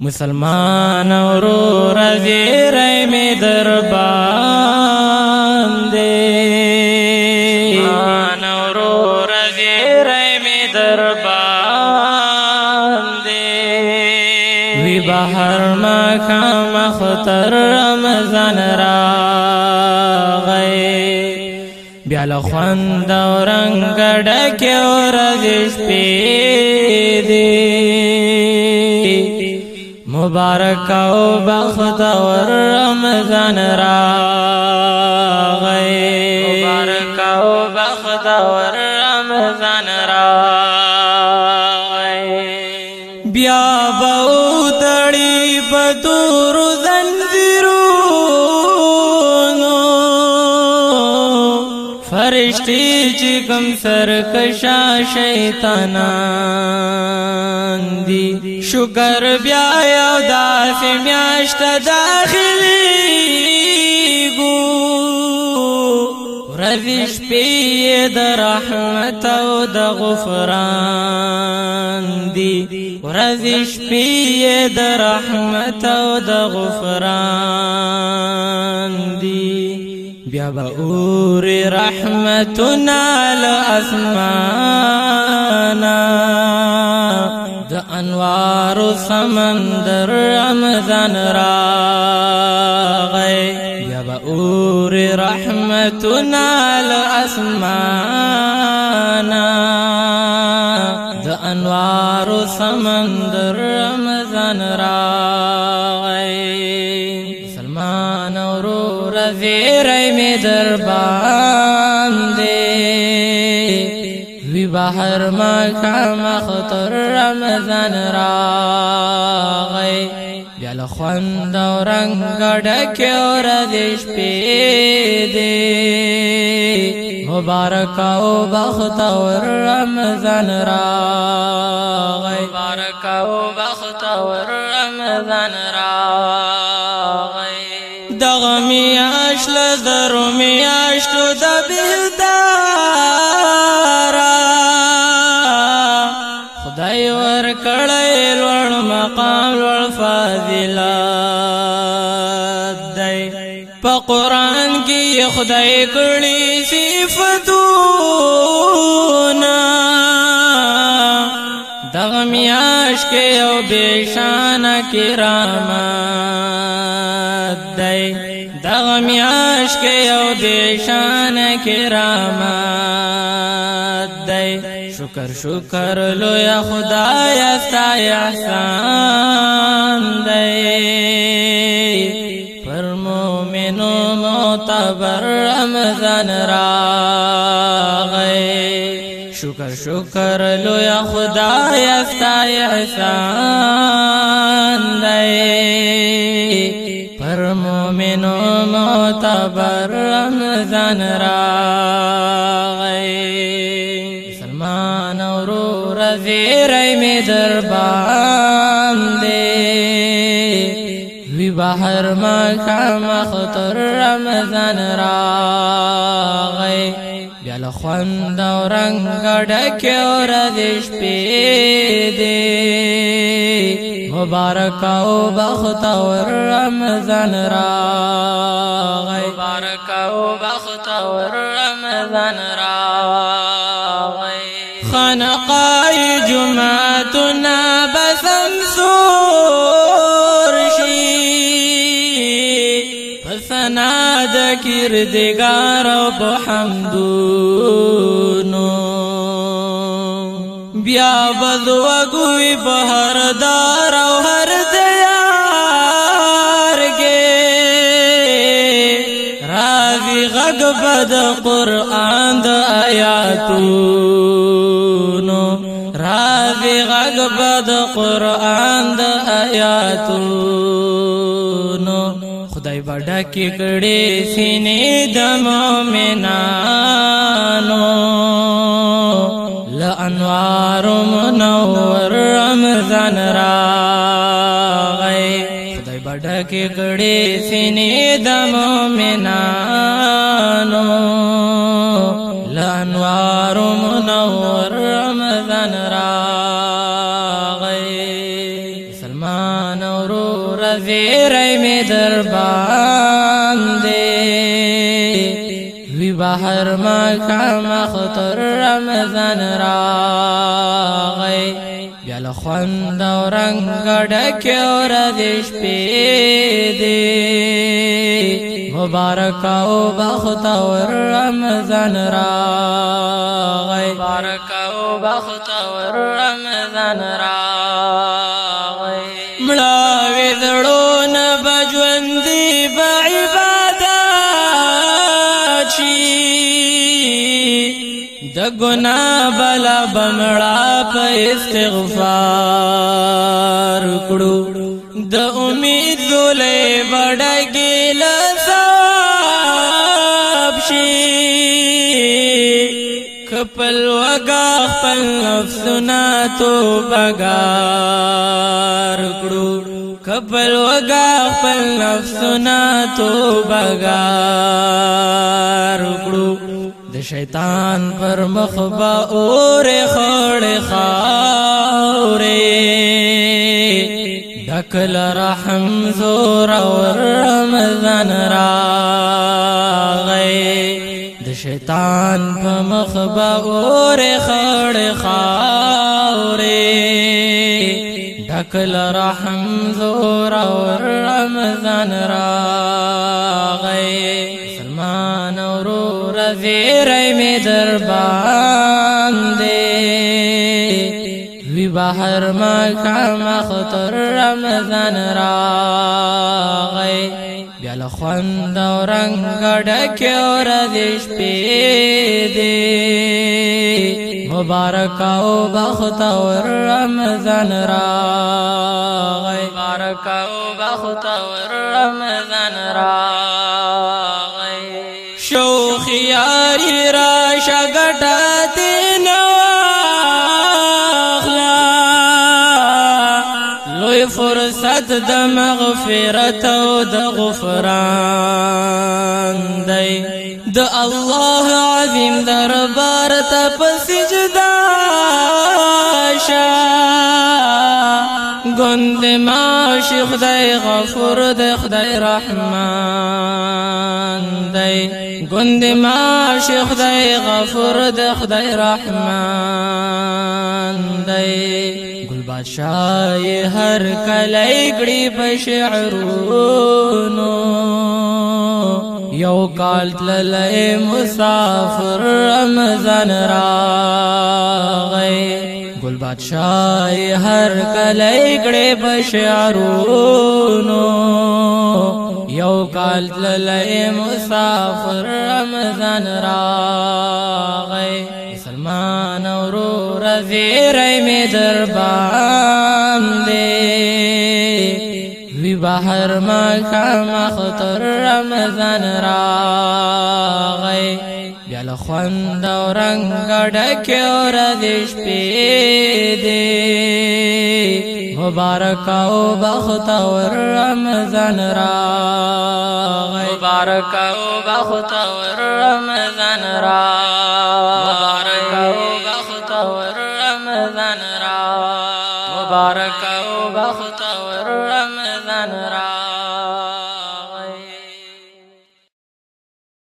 مسلمان ورو رضی رای می در باندې مسلمان ورو رضی رای می در باندې وی بهر ما خام خطر رمضان را غي بیا له خوند اورنګ ډکه ورځ سپېدې مبارک او بخت ور رمضان را فرشتي چې کوم سرکشا شیطانان دي شکر بیا یو داس میاشت داخلي ګو رزش پی د رحمت او د غفران دي رزش پی د رحمت او د غفران دي بیا با اور رحمتنا لاسمانا د انوار سمندر رمضان راغی بیا با اور رحمتنا لاسمانا د انوار سمندر رمضان راغی ویرای می در باندې وی بهر ما کام خطر رمضان راغی بیا له خوند او رنگ ډک اور د شپې دې مبارک او بخت او رمضان راغی مبارک او بخت او رمضان راغی بهشتو د بهدارا خدای ور کړی لوړ مقام لوړ فاضلات دی په قران کې خدای کړی صفاتونه دغه میاش کې او بشان کرامات دی هغه میاش کې او دې شان کرامات دی شکر شکر لویا خدای ستا احسان دی پر مومنو معتبر رمضان راغی شکر شکر لویا خدای ستا احسان معتبر رمضان راغي سلمان اورو رزیرای می در باندې وی بهر ما کما خطر رمضان راغي بيال خوان خوند او رنگ ډکه اور د شپې مبارک او او رمضان راغی مبارک او او رمضان را جمعتنا بسم سور شی فسنا ذکر او بحمدو بیا بدو گوی بہر دار او ہر دیار گے راوی غگ بد قرآن دا آیاتونو راوی غگ بد قرآن دا آیاتونو خدای بڑا ککڑی سینے دا مومنان منور رمضان راغی خدای بډکه کړي سینې د مؤمنانو لانوار منور رمضان راغی سلمان اورو رزیرې می دربار هر مقام خطر رمضان راغی بیا له خوند او رنګ ډک اور د شپې دی مبارک او بخت او رمضان راغی مبارک او بخت او رمضان راغی گنا بلا بمڑا پا استغفار کڑو د امید دولے بڑا گیل سواب شی کپل وگا خپل نفسنا تو بگار کڑو کپل وگا خپل نفسنا تو بگار کڑو د شیطان پر مخ با اور خړ خاورې دکل رحم زور اور رمضان راغې د شیطان په مخ با اور خړ خاورې دکل رحم زور اور رمضان راغې ویره می در باندې وی بهر ما کام خطر رمضان راغی بیا له خوند او رنگ ډک اور دیش پی دی مبارک او بخت او رمضان راغی مبارک او بخت او رمضان راغی شګټه دې نو اخلا لوی فرصت د مغفرت او د غفران دی د الله عظیم دربار ته پسجدا شه گند ما شیخ دای غفور د خدای رحمان دای گند ما شیخ دای غفور د خدای رحمان دای گل بادشاہ هر کله کړي بشعرونو یو کال تللې مسافر رمضان راغی ګل بادشاہ هر کله کړه بشعرونو یو کال للی مسافر رمضان راغی سلمان اورو رزیرې می دربان دی وی بهر ما خام اختر رمضان راغی چل خوند او رنگ ډک اور د شپې دې مبارک او بخت او رمضان را مبارک او بخت او رمضان را